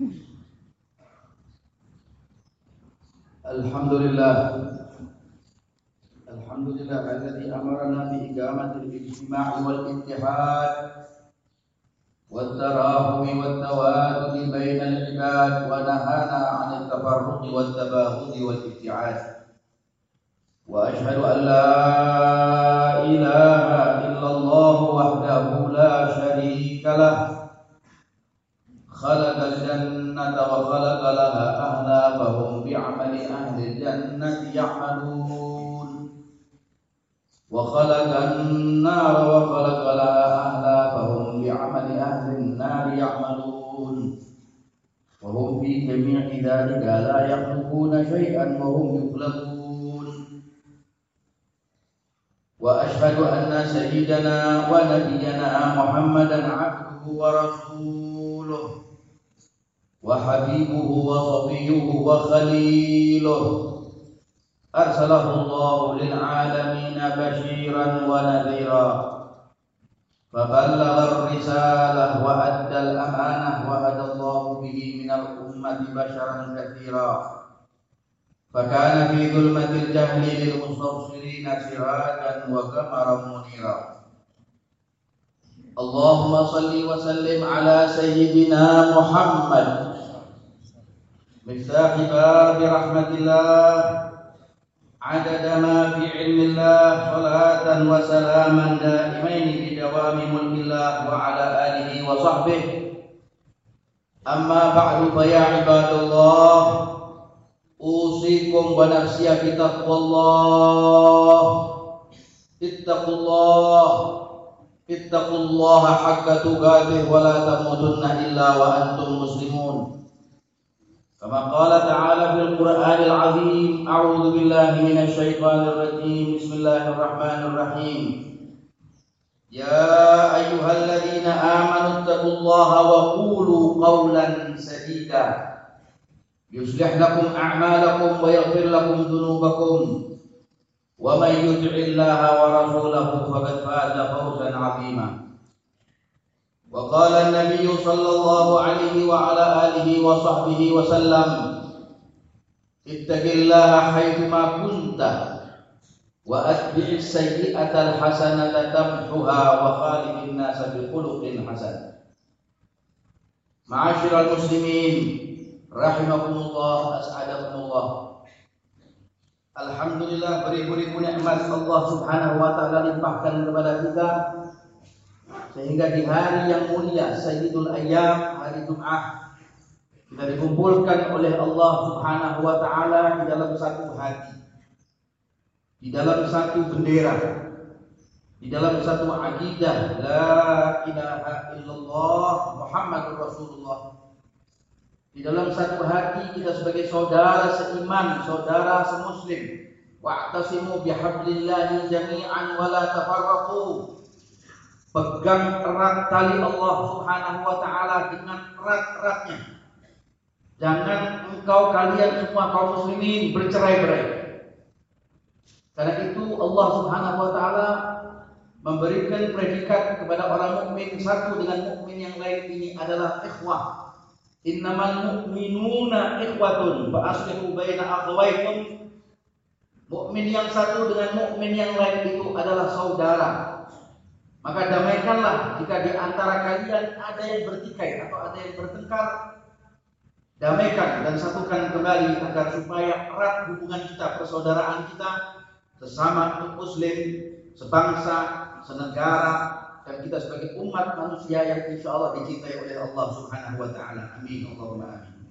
الحمد لله الحمد لله الذي أمرنا بإقامة الاجتماع والاتحاد والتراحم والتوادد بين العباد ونهانا عن التفرق والتباغض والابتعاد. وأشهد أن لا إله إلا الله وحده لا شريك له. خلق الجنة وخلق لها أهلا فهم بعمل أهل الجنة يعملون. وخلق النار وخلق لها أهلا فهم بعمل أهل النار يعملون. وهم في جميع ذلك لا يخلقون شيئا وهم يخلقون. وأشهد أن سيدنا ونبينا محمدا عبده ورسوله. وحبيبه وصفيه وخليله. أرسله الله للعالمين بشيرا ونذيرا. فبلغ الرسالة وأدى الأمانة وهدى الله به من الأمة بشرا كثيرا. فكان في ظلمة الجهل للمستبصرين سراجا وقمرا منيرا. اللهم صل وسلم على سيدنا محمد مفتاح باب رحمة الله عدد ما في علم الله صلاة وسلاما دائمين بدوام ملك الله وعلى آله وصحبه أما بعد فيا عباد الله أوصيكم ونفسي بتقوى الله اتقوا الله اتقوا الله حق تقاته ولا تموتن إلا وأنتم مسلمون كما قال تعالى في القرآن العظيم أعوذ بالله من الشيطان الرجيم. بسم الله الرحمن الرحيم. يا أيها الذين آمنوا اتقوا الله وقولوا قولا سديدا. يصلح لكم أعمالكم ويغفر لكم ذنوبكم. ومن يطع الله ورسوله فقد فاز فوزا عظيما. وقال النبي صلى الله عليه وعلى آله وصحبه وسلم اتق الله حيثما كنت وأتبع السيئة الحسنة تمحها وخالق الناس بخلق حسن. معاشر المسلمين رحمكم الله أسعدكم الله. Alhamdulillah beribu-ribu nikmat. Allah Subhanahu wa taala limpahkan kepada kita. Sehingga di hari yang mulia Sayyidul Ayyam hari Jumat kita dikumpulkan oleh Allah Subhanahu wa taala di dalam satu hati di dalam satu bendera di dalam satu akidah la ilaha illallah Muhammadur Rasulullah di dalam satu hati kita sebagai saudara seiman, saudara semuslim. Wa'tasimu bihablillahi jami'an wa la tafarraqu. Pegang erat tali Allah Subhanahu wa taala dengan erat-eratnya. Jangan engkau kalian semua kaum muslimin bercerai-berai. Karena itu Allah Subhanahu wa taala memberikan predikat kepada orang mukmin satu dengan mukmin yang lain ini adalah ikhwah Innamal mu'minuna ikhwatun fa aslihu baina akhawaykum. Mukmin yang satu dengan mukmin yang lain itu adalah saudara. Maka damaikanlah jika di antara kalian ada yang bertikai atau ada yang bertengkar. Damaikan dan satukan kembali agar supaya erat hubungan kita, persaudaraan kita sesama muslim, sebangsa, senegara, dan kita sebagai umat manusia yang insya Allah dicintai oleh Allah Subhanahu wa taala. Amin. Allahumma amin.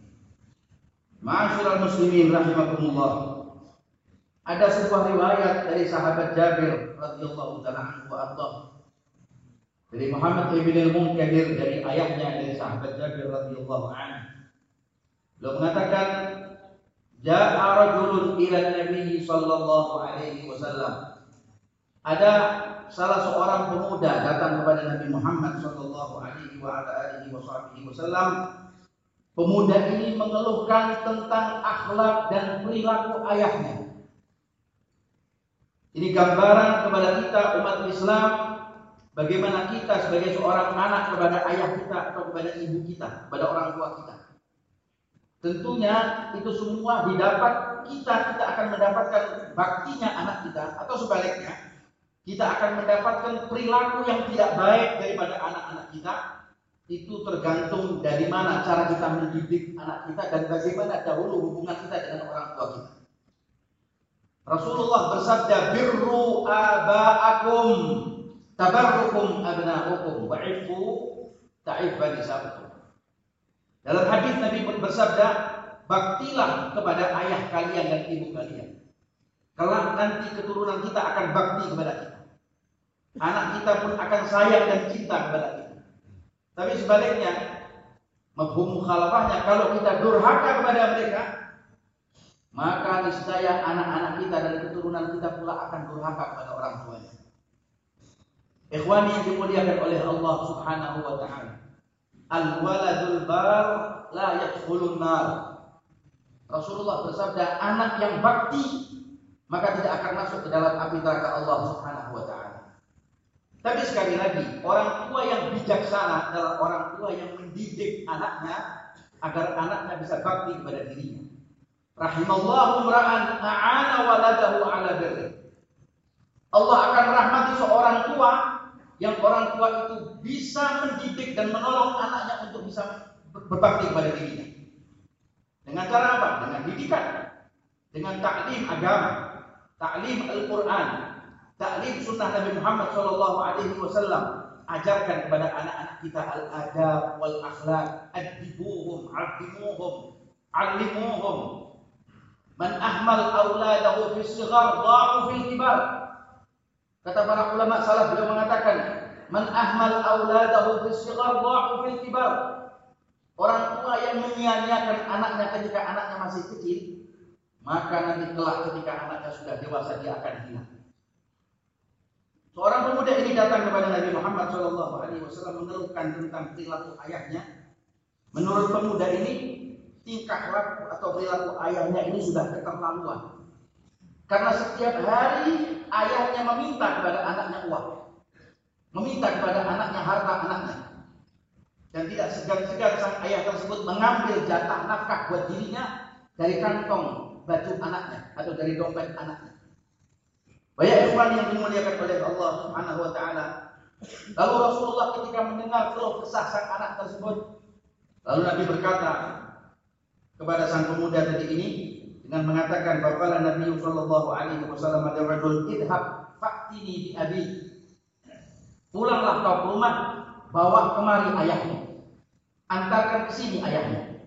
Ma'asyiral muslimin rahimakumullah. Ada sebuah riwayat dari sahabat Jabir radhiyallahu taala anhu wa Dari Muhammad ibn al-Munkadir dari ayahnya dari sahabat Jabir radhiyallahu anhu. Beliau mengatakan Ja'a rajulun ila Nabi sallallahu alaihi wasallam. Ada salah seorang pemuda datang kepada Nabi Muhammad sallallahu alaihi wasallam. Pemuda ini mengeluhkan tentang akhlak dan perilaku ayahnya. Ini gambaran kepada kita umat Islam bagaimana kita sebagai seorang anak kepada ayah kita atau kepada ibu kita, kepada orang tua kita. Tentunya itu semua didapat kita kita akan mendapatkan baktinya anak kita atau sebaliknya kita akan mendapatkan perilaku yang tidak baik daripada anak-anak kita itu tergantung dari mana cara kita mendidik anak kita dan bagaimana dahulu hubungan kita dengan orang tua kita. Rasulullah bersabda birru aba'akum tabarrukum abna'ukum wa'ifu ta'if nisabukum. Dalam hadis Nabi bersabda, baktilah kepada ayah kalian dan ibu kalian. Kelak nanti keturunan kita akan bakti kepada kita. Anak kita pun akan sayang dan cinta kepada kita. Tapi sebaliknya, mafhum mukhalafahnya kalau kita durhaka kepada mereka, maka niscaya anak-anak kita dan keturunan kita pula akan durhaka kepada orang tuanya. Ikhwani yang dimuliakan oleh Allah Subhanahu wa taala. Al-waladul bar la yadkhulun nar. Rasulullah bersabda, anak yang bakti maka tidak akan masuk ke dalam api neraka Allah Subhanahu wa taala. Tapi sekali lagi, orang tua yang bijaksana adalah orang tua yang mendidik anaknya agar anaknya bisa bakti kepada dirinya. Rahimallahu ra'an a'ana waladahu ala birri. Allah akan rahmati seorang tua yang orang tua itu bisa mendidik dan menolong anaknya untuk bisa berbakti kepada dirinya. Dengan cara apa? Dengan didikan, dengan taklim agama, taklim Al-Quran, taklim sunnah Nabi Muhammad Shallallahu Alaihi Wasallam. Ajarkan kepada anak-anak kita al-adab wal akhlak, adibuhum, adimuhum, alimuhum. Man ahmal awladahu fi sigar, dha'u fil kibar. Kata para ulama salaf beliau mengatakan, "Man ahmal auladahu fi shighar dha'u fil kibar." Orang tua yang menyia-nyiakan anaknya ketika anaknya masih kecil, maka nanti kelak ketika anaknya sudah dewasa dia akan hilang. Seorang pemuda ini datang kepada Nabi Muhammad Shallallahu Alaihi Wasallam mengeluhkan tentang perilaku ayahnya. Menurut pemuda ini, tingkah laku atau perilaku ayahnya ini sudah keterlaluan. Karena setiap hari ayahnya meminta kepada anaknya uang. Meminta kepada anaknya harta anaknya. Dan tidak segan-segan sang ayah tersebut mengambil jatah nafkah buat dirinya dari kantong baju anaknya atau dari dompet anaknya. Banyak ikhwan yang dimuliakan oleh Allah Subhanahu wa taala. Lalu Rasulullah ketika mendengar keluh kesah sang anak tersebut, lalu Nabi berkata kepada sang pemuda tadi ini, dengan mengatakan bahwa Nabi Shallallahu Alaihi Wasallam ada rajul idhab faktini bi abi. Pulanglah kau ke rumah bawa kemari ayahmu. Antarkan ke sini ayahnya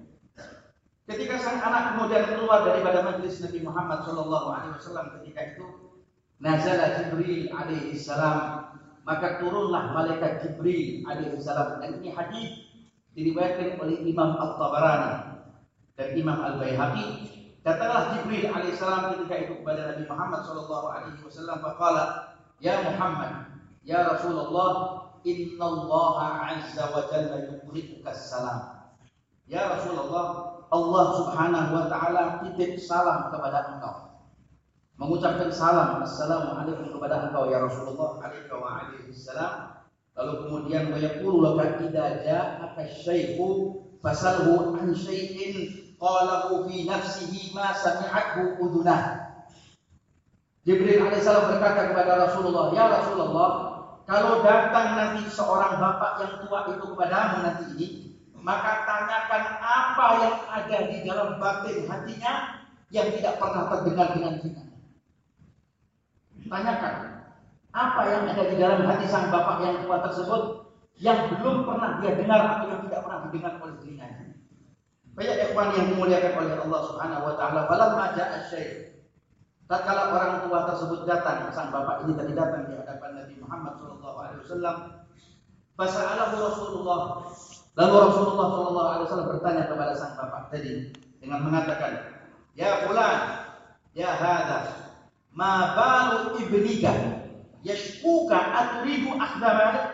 ketika sang anak kemudian keluar daripada majlis Nabi Muhammad Shallallahu Alaihi Wasallam ketika itu nazala Jibril alaihi salam. Maka turunlah malaikat Jibril alaihi salam. Dan ini hadis diriwayatkan oleh Imam Al-Tabarani dan Imam Al-Baihaqi Datanglah Jibril alaihissalam ketika itu kepada Nabi Muhammad sallallahu alaihi wasallam faqala, "Ya Muhammad, ya Rasulullah, inna Allah azza wa jalla yuqri'uka salam." Ya Rasulullah, Allah Subhanahu wa taala titip salam kepada engkau. Mengucapkan salam Assalamualaikum kepada engkau ya Rasulullah alaihi wa alaihi salam. Lalu kemudian wa yaqulu laka idza ja'aka syaikhu fasalhu an syai'in qalahu fi nafsihi ma sami'athu udunah. Jibril alaihissalam berkata kepada Rasulullah, "Ya Rasulullah, kalau datang nanti seorang bapak yang tua itu kepadamu nanti ini, maka tanyakan apa yang ada di dalam batin hatinya yang tidak pernah terdengar dengan kita. Tanyakan apa yang ada di dalam hati sang bapak yang tua tersebut yang belum pernah dia dengar atau yang tidak pernah didengar oleh. Banyak ikhwan yang dimuliakan oleh Allah Subhanahu wa taala, falamma ja'a syekh. Tatkala orang tua tersebut datang, sang bapak ini tadi datang di hadapan Nabi Muhammad sallallahu alaihi wasallam, fasa'alahu Rasulullah. Lalu Rasulullah sallallahu alaihi wasallam bertanya kepada sang bapak tadi dengan mengatakan, "Ya fulan, ya hadza, ma balu ibnika yashkuka aturidu akhdamalik?"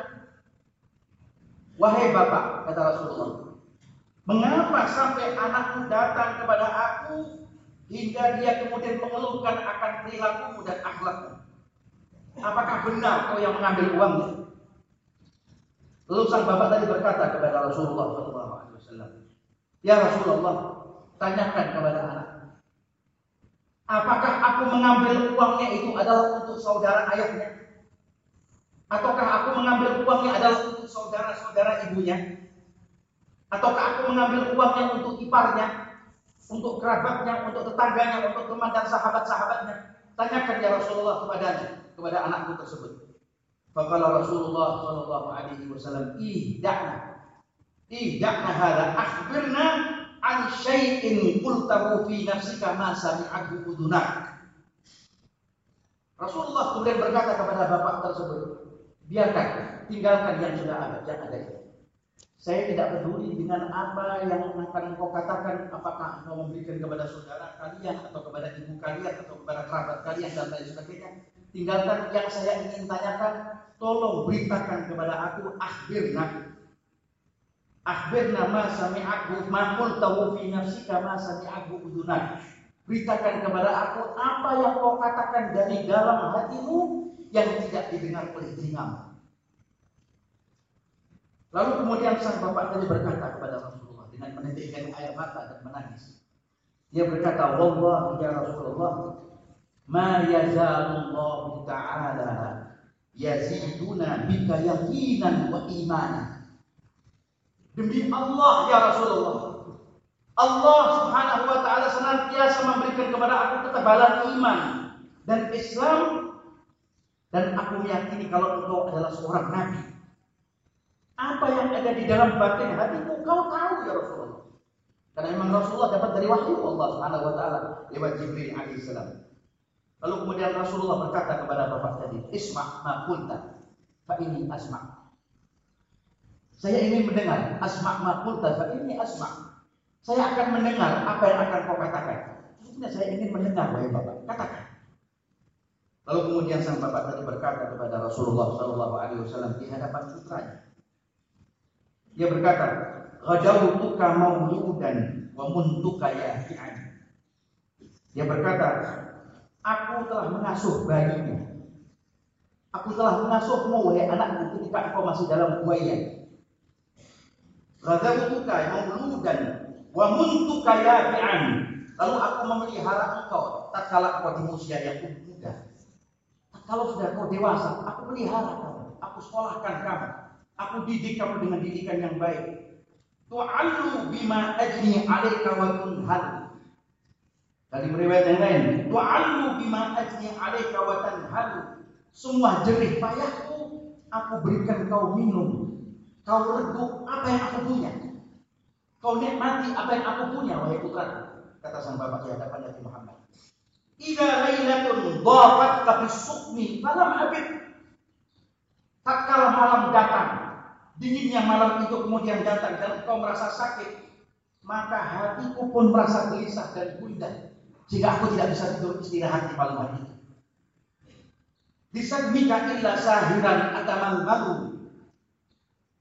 Wahai bapak, kata Rasulullah, Mengapa sampai anakku datang kepada aku hingga dia kemudian mengeluhkan akan perilakumu dan akhlakmu? Apakah benar kau yang mengambil uangnya? Lalu sang bapak tadi berkata kepada Rasulullah SAW, Ya Rasulullah, Tanyakan kepada anak. Apakah aku mengambil uangnya itu adalah untuk saudara ayahnya? Ataukah aku mengambil uangnya adalah untuk saudara-saudara ibunya? Ataukah aku mengambil uangnya untuk iparnya? Untuk kerabatnya, untuk tetangganya, untuk teman dan sahabat-sahabatnya? Tanyakan ya Rasulullah kepadanya, kepada anakku tersebut. Faqala Rasulullah sallallahu alaihi wasallam, "Ihda'na. Ihda'na hadha akhbirna an syai'in qultahu fi nafsika ma sami'ahu udunak. Rasulullah kemudian berkata kepada bapak tersebut, biarkan, tinggalkan yang sudah ada, yang ada itu. Saya tidak peduli dengan apa yang akan engkau katakan, apakah engkau memberikan kepada saudara kalian atau kepada ibu kalian atau kepada kerabat kalian dan lain sebagainya. Tinggalkan yang saya ingin tanyakan, tolong beritakan kepada aku akhirnya Akhbirna ma sami'ahu ma qultahu fi nafsika ma sami'ahu udunak. Beritakan kepada aku apa yang kau katakan dari dalam hatimu yang tidak didengar oleh telingamu. Lalu kemudian sang bapak tadi berkata kepada Rasulullah dengan menitikkan air mata dan menangis. Dia berkata, "Wallah ya Rasulullah, ma yazalullahu ta'ala yaziduna bika yaqinan wa imanan." Demi Allah ya Rasulullah. Allah Subhanahu wa taala senantiasa memberikan kepada aku ketebalan iman dan Islam dan aku meyakini kalau engkau adalah seorang nabi. Apa yang ada di dalam batin hatimu kau tahu ya Rasulullah. Karena memang Rasulullah dapat dari wahyu Allah Subhanahu wa taala lewat Jibril alaihissalam. Lalu kemudian Rasulullah berkata kepada bapak tadi, "Isma' ma qulta fa ini asma'." Saya ingin mendengar asma makulta fa ini asma. Saya akan mendengar apa yang akan kau katakan. Maksudnya saya ingin mendengar wahai Bapak, katakan. Lalu kemudian sang bapak tadi berkata kepada Rasulullah Shallallahu Alaihi Wasallam di hadapan putranya. Dia berkata, "Ghadawtuka mauludan wa muntuka yafi'an." Dia berkata, "Aku telah mengasuh bayinya. Aku telah mengasuhmu wahai anakku ketika engkau masih dalam buaya Radawtuka mauludan wa muntuka yafi'an. Lalu aku memelihara engkau tatkala engkau di usia yang muda. Kalau sudah kau dewasa, aku pelihara kamu, aku sekolahkan kamu, aku didik kamu dengan didikan yang baik. Tu'allu bima ajni 'alaika wa tunhal. Dari riwayat yang lain, tu'allu bima ajni 'alaika wa tanhal. Semua jerih payahku aku berikan kau minum Kau reduk apa yang aku punya. Kau nikmati apa yang aku punya, wahai putra. Kata sang bapak di hadapan Nabi Muhammad. Ida lailatun dhafat sukmi malam abid. Tak kalah malam datang, dinginnya malam itu kemudian datang dan kau merasa sakit, maka hatiku pun merasa gelisah dan gundah sehingga aku tidak bisa tidur istirahat di malam hari itu. Disadmika illa sahiran atamal baru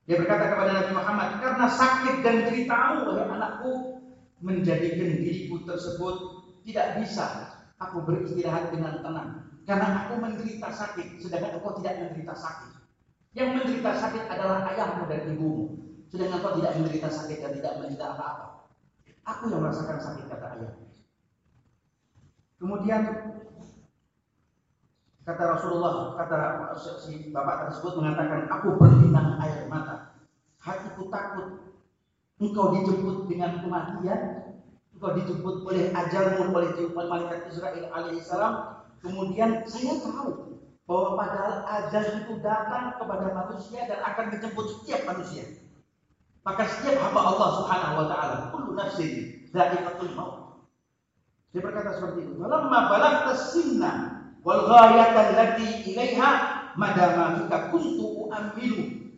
dia berkata kepada Nabi Muhammad, karena sakit dan ceritamu, wahai anakku, menjadikan diriku tersebut tidak bisa aku beristirahat dengan tenang. Karena aku menderita sakit, sedangkan engkau tidak menderita sakit. Yang menderita sakit adalah ayahmu dan ibumu. Sedangkan engkau tidak menderita sakit dan tidak menderita apa-apa. Aku yang merasakan sakit, kata ayah. Kemudian Kata Rasulullah, kata si bapak tersebut mengatakan, aku berlinang air mata. Hatiku takut. Engkau dijemput dengan kematian. Engkau dijemput oleh ajalmu, oleh malaikat Israel alaihissalam. Kemudian saya tahu bahwa padahal ajal itu datang kepada manusia dan akan menjemput setiap manusia. Maka setiap hamba Allah Subhanahu wa taala, kullu nafsin dha'iqatul maut. Dia berkata seperti itu. Falamma balagta sinna wal ghayatan lati ilaiha madama fika kuntu uamilu.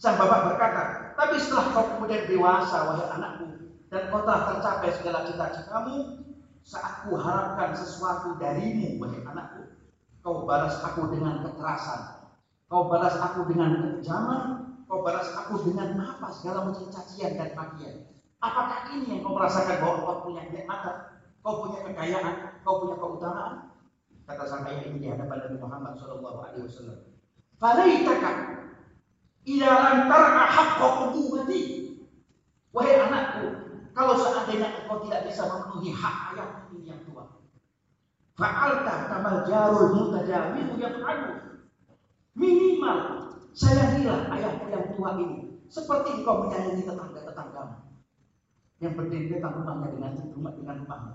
Sang bapak berkata, tapi setelah kau kemudian dewasa wahai anakku dan kau telah tercapai segala cita-citamu, saat ku harapkan sesuatu darimu wahai anakku, kau balas aku dengan kekerasan, kau balas aku dengan kekejaman, kau balas aku dengan apa segala macam cacian dan makian. Apakah ini yang kau merasakan bahwa kau punya nikmat, kau punya kekayaan, kau punya keutamaan? Kata sang ayah ini di hadapan Nabi Muhammad Shallallahu Alaihi Wasallam. Falaitaka ila lam tar'a haqqa ubuwati. Wahai anakku, kalau seandainya engkau tidak bisa memenuhi hak ayah ini yang. Fa'alta kamal jarul mutajawizu yang anu. Minimal sayangilah ayahku yang tua ini. Seperti engkau menyayangi tetangga-tetanggamu. Yang berdempetan rumahnya dengan rumah dengan rumahmu.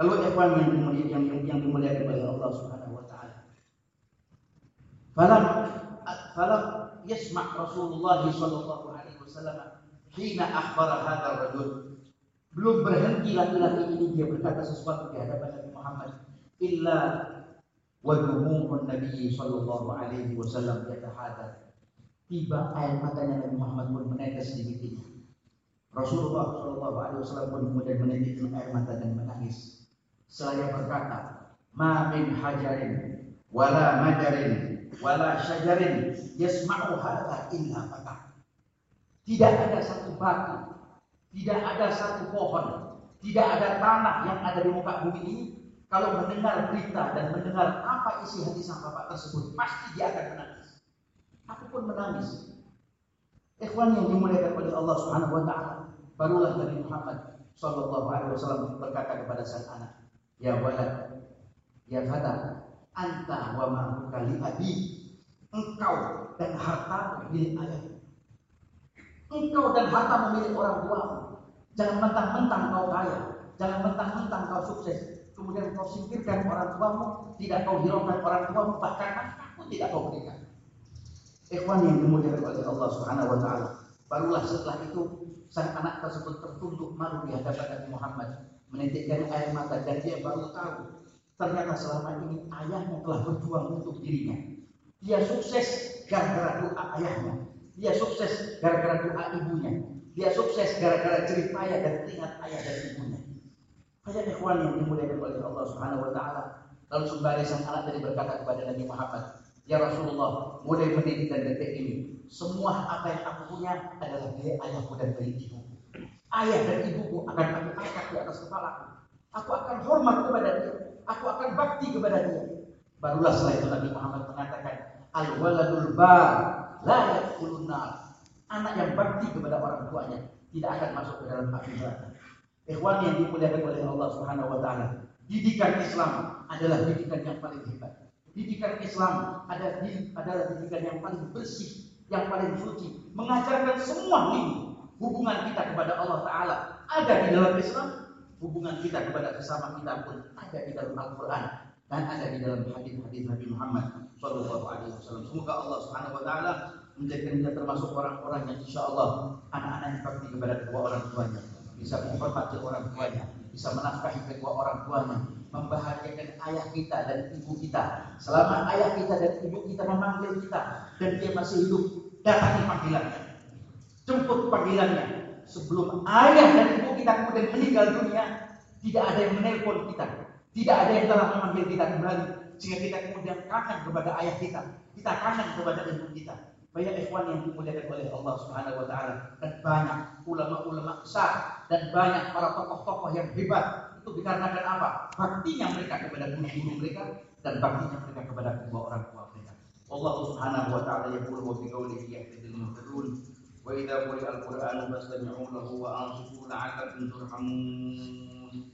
Lalu ikhwan yang dimuliakan yang, yang, yang dimuliakan oleh Allah Subhanahu wa taala. Falam falam yasma' Rasulullah sallallahu alaihi wasallam hina akhbara hadzal rajul. Belum berhenti laki-laki ini dia berkata sesuatu di hadapan Nabi Muhammad illa wa Nabi sallallahu alaihi wasallam yatahadath. Tiba air matanya Nabi Muhammad pun menetes di pipinya. Rasulullah Shallallahu Alaihi Wasallam pun kemudian menitikkan air mata dan menangis. Saya berkata, "Ma min hajarin wala majarin wala syajarin yasma'u hadza illa fatah." Tidak ada satu batu, tidak ada satu pohon, tidak ada tanah yang ada di muka bumi ini kalau mendengar berita dan mendengar apa isi hati sang bapak tersebut, pasti dia akan menangis. Aku pun menangis. Ikhwan yang dimuliakan oleh Allah Subhanahu wa taala, barulah Nabi Muhammad sallallahu alaihi wasallam berkata kepada sang anak, Ya walad, ya fata, anta wa ma'ruka li abi. Engkau dan harta milik ayah. Engkau dan harta milik orang tuamu. Jangan mentang-mentang kau kaya, jangan mentang-mentang kau sukses, kemudian kau singkirkan orang tuamu, tidak kau hiraukan orang tuamu, bahkan aku tidak kau berikan. Ikhwan yang dimuliakan oleh Allah Subhanahu wa taala. Barulah setelah itu sang anak tersebut tertunduk malu di hadapan Nabi Muhammad menitikkan air mata dan dia baru tahu ternyata selama ini ayahnya telah berjuang untuk dirinya. Dia sukses gara-gara doa ayahnya. Dia sukses gara-gara doa ibunya. Dia sukses gara-gara cerita ayah dan teringat ayah dan ibunya. Banyak ikhwan yang dimuliakan oleh Allah Subhanahu wa taala. Lalu sembari sang anak tadi berkata kepada Nabi Muhammad, "Ya Rasulullah, mulai menit dan detik ini, semua apa yang aku punya adalah dari ayahku dan dari ibuku ayah dan ibuku akan aku angkat di atas kepalaku. Aku akan hormat kepada dia. Aku akan bakti kepada dia. Barulah setelah itu Nabi Muhammad mengatakan, al waladul bar la yakulun Anak yang bakti kepada orang tuanya tidak akan masuk ke dalam api neraka. Ikhwan yang dimuliakan oleh Allah Subhanahu wa taala. Didikan Islam adalah didikan yang paling hebat. Didikan Islam adalah didikan yang paling bersih, yang paling suci, mengajarkan semua lini hubungan kita kepada Allah Ta'ala ada di dalam Islam, hubungan kita kepada sesama kita pun ada di dalam Al-Quran dan ada di dalam hadis-hadis Nabi Muhammad Shallallahu Alaihi Wasallam. Semoga Allah Subhanahu Wa Taala menjadikan kita termasuk orang-orang yang insya Allah anak-anak yang bakti kepada kedua orang tuanya, bisa menghormati orang tuanya, bisa menafkahi kedua orang tuanya, membahagiakan ayah kita dan ibu kita. Selama ayah kita dan ibu kita memanggil kita dan dia masih hidup, datangi panggilannya jemput panggilannya. Sebelum ayah dan ibu kita kemudian meninggal dunia, tidak ada yang menelpon kita, tidak ada yang telah memanggil kita kembali, sehingga kita kemudian kangen kepada ayah kita, kita kangen kepada ibu kita. Banyak ikhwan yang dimuliakan oleh Allah Subhanahu wa taala dan banyak ulama-ulama besar dan banyak para tokoh-tokoh yang hebat itu dikarenakan apa? Baktinya mereka kepada guru-guru mereka dan baktinya mereka kepada kedua orang tua mereka. Allah Subhanahu wa taala yaqulu wa fi qawlihi yahdil muhtadun وإذا قرئ القرآن فاستمعوا له وأنصتوا لعلكم ترحمون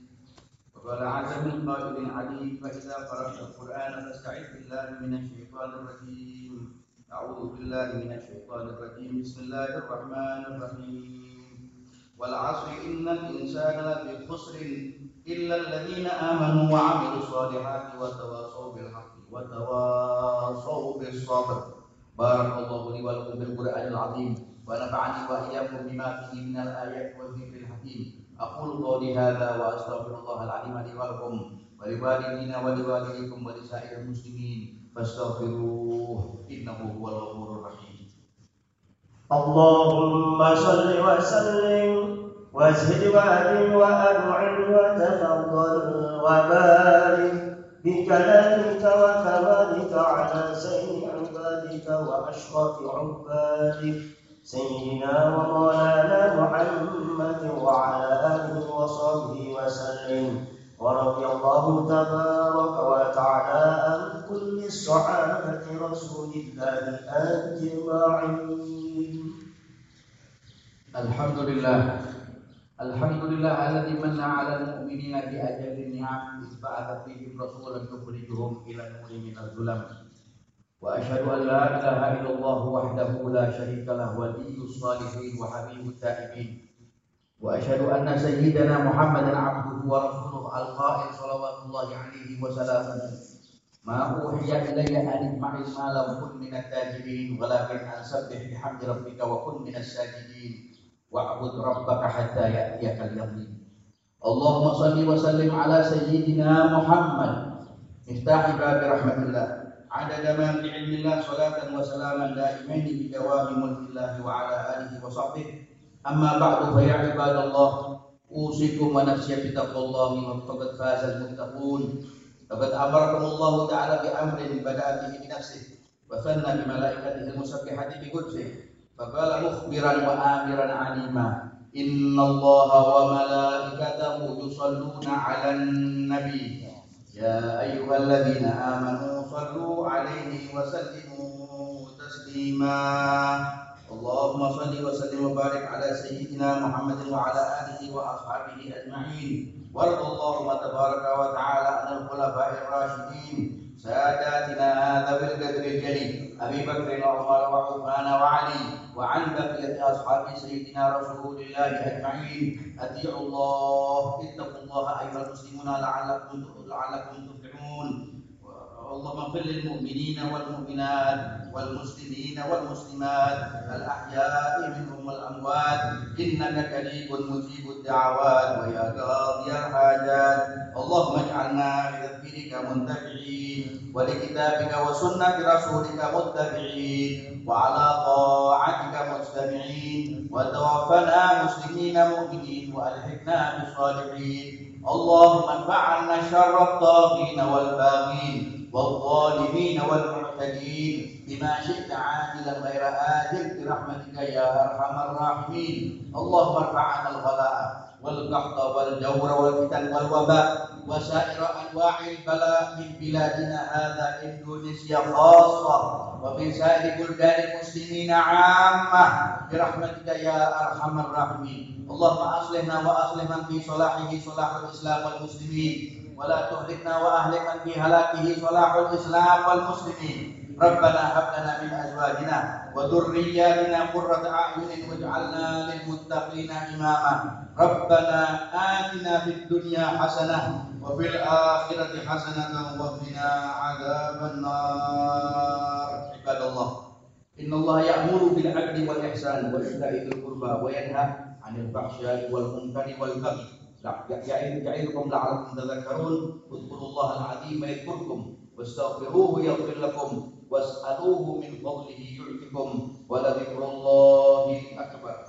وقال عز من قائل عليم فإذا قرأت القرآن فاستعذ بالله من الشيطان الرجيم أعوذ بالله من الشيطان الرجيم. بسم الله الرحمن الرحيم. والعصر إن الإنسان لفي خسر إلا الذين آمنوا وعملوا الصالحات وتواصوا بالحق وتواصوا بالصبر. بارك الله لي ولكم بالقرآن العظيم ونفعني وإياكم بما فيه من الآيات والذكر الحكيم. أقول قولي هذا وأستغفر الله العظيم لي ولكم ولوالدينا ولوالديكم ولسائر المسلمين. فاستغفروه إنه هو الغفور الرحيم. اللهم صل وسلم وازهد وأكرم وأنعم وتفضل وبارك بكلامك وكمالك على سيد عبادك وأشرف عبادك سيدنا ومولانا محمد وعلى آله وصحبه وسلم. ورضي الله تبارك وتعالى عن كل الصحابة رسول الله أجمعين. الحمد لله. الحمد لله الذي من على المؤمنين بأجل النعم إذ بعث فيهم رسولا يخرجهم إلى النور من الظلم. وأشهد أن لا إله إلا الله وحده لا شريك له ولي الصالحين وحبيب التائبين. وأشهد أن سيدنا محمدا عبده ورسوله القائل صلوات الله عليه وسلامه ما أوحي إلي أن اجمع المال وكن من التاجرين ولكن أن سبح بحمد ربك وكن من الساجدين واعبد ربك حتى يأتيك اليقين اللهم صل وسلم على سيدنا محمد مفتاح باب رحمة الله عدد ما في علم الله صلاة وسلاما دائمين بدوام ملك الله وعلى آله وصحبه أما بعد فيا عباد الله أوصيكم ونفسي بتقوى الله فقد فاز المتقون فقد أمركم الله تعالى بأمر بدأ به بنفسه وثنى بملائكته المسبحة بقدسه فقال مخبرا وآمرا عليما إن الله وملائكته يصلون على النبي يا أيها الذين آمنوا صلوا عليه وسلموا تسليما اللهم صل وسلم وبارك على سيدنا محمد وعلى آله وأصحابه أجمعين. وارض اللهم تبارك وتعالى عن الخلفاء الراشدين. ساداتنا ذوي القدر الجليل أبي بكر وعمر وعثمان وعلي وعن بقية أصحاب سيدنا رسول الله أجمعين. أطيعوا الله اتقوا الله أيها المسلمون لعلكم لعلكم تفلحون. اللهم اغفر للمؤمنين والمؤمنات والمسلمين والمسلمات الأحياء منهم والأموات إنك قريب مجيب الدعوات ويا قاضي الحاجات. اللهم اجعلنا لتذكيرك منتفعين ولكتابك وسنة رسولك متبعين وعلى طاعتك مجتمعين وتوفنا مسلمين مؤمنين وألحقنا بالصالحين. اللهم انفعنا شر الطاغين والباغين والظالمين والمعتدين. بما شئت عاجلا غير آجل برحمتك يا أرحم الراحمين. اللهم ارفع عنا الغلاء والقحط والجور والفتن والوباء وسائر أنواع البلاء من بلادنا هذا إندونيسيا خاصة ومن سائر بلدان المسلمين عامة. برحمتك يا أرحم الراحمين. اللهم أصلحنا وأصلح من في صلاحه صلاح الإسلام والمسلمين. ولا تهلكنا واهلك من في هلاكه صلاح الاسلام والمسلمين ربنا هب لنا من ازواجنا وذرياتنا قرة اعين واجعلنا للمتقين اماما ربنا آتنا في الدنيا حسنة وفي الآخرة حسنة وقنا عذاب النار عباد الله إن الله يأمر بالعدل والإحسان وإيتاء ذي القربى وينهى عن الفحشاء والمنكر والبغي يعيدكم لعلكم تذكرون اذكروا الله العظيم يذكركم واستغفروه يغفر لكم واسألوه من فضله يعطكم ولذكر الله أكبر.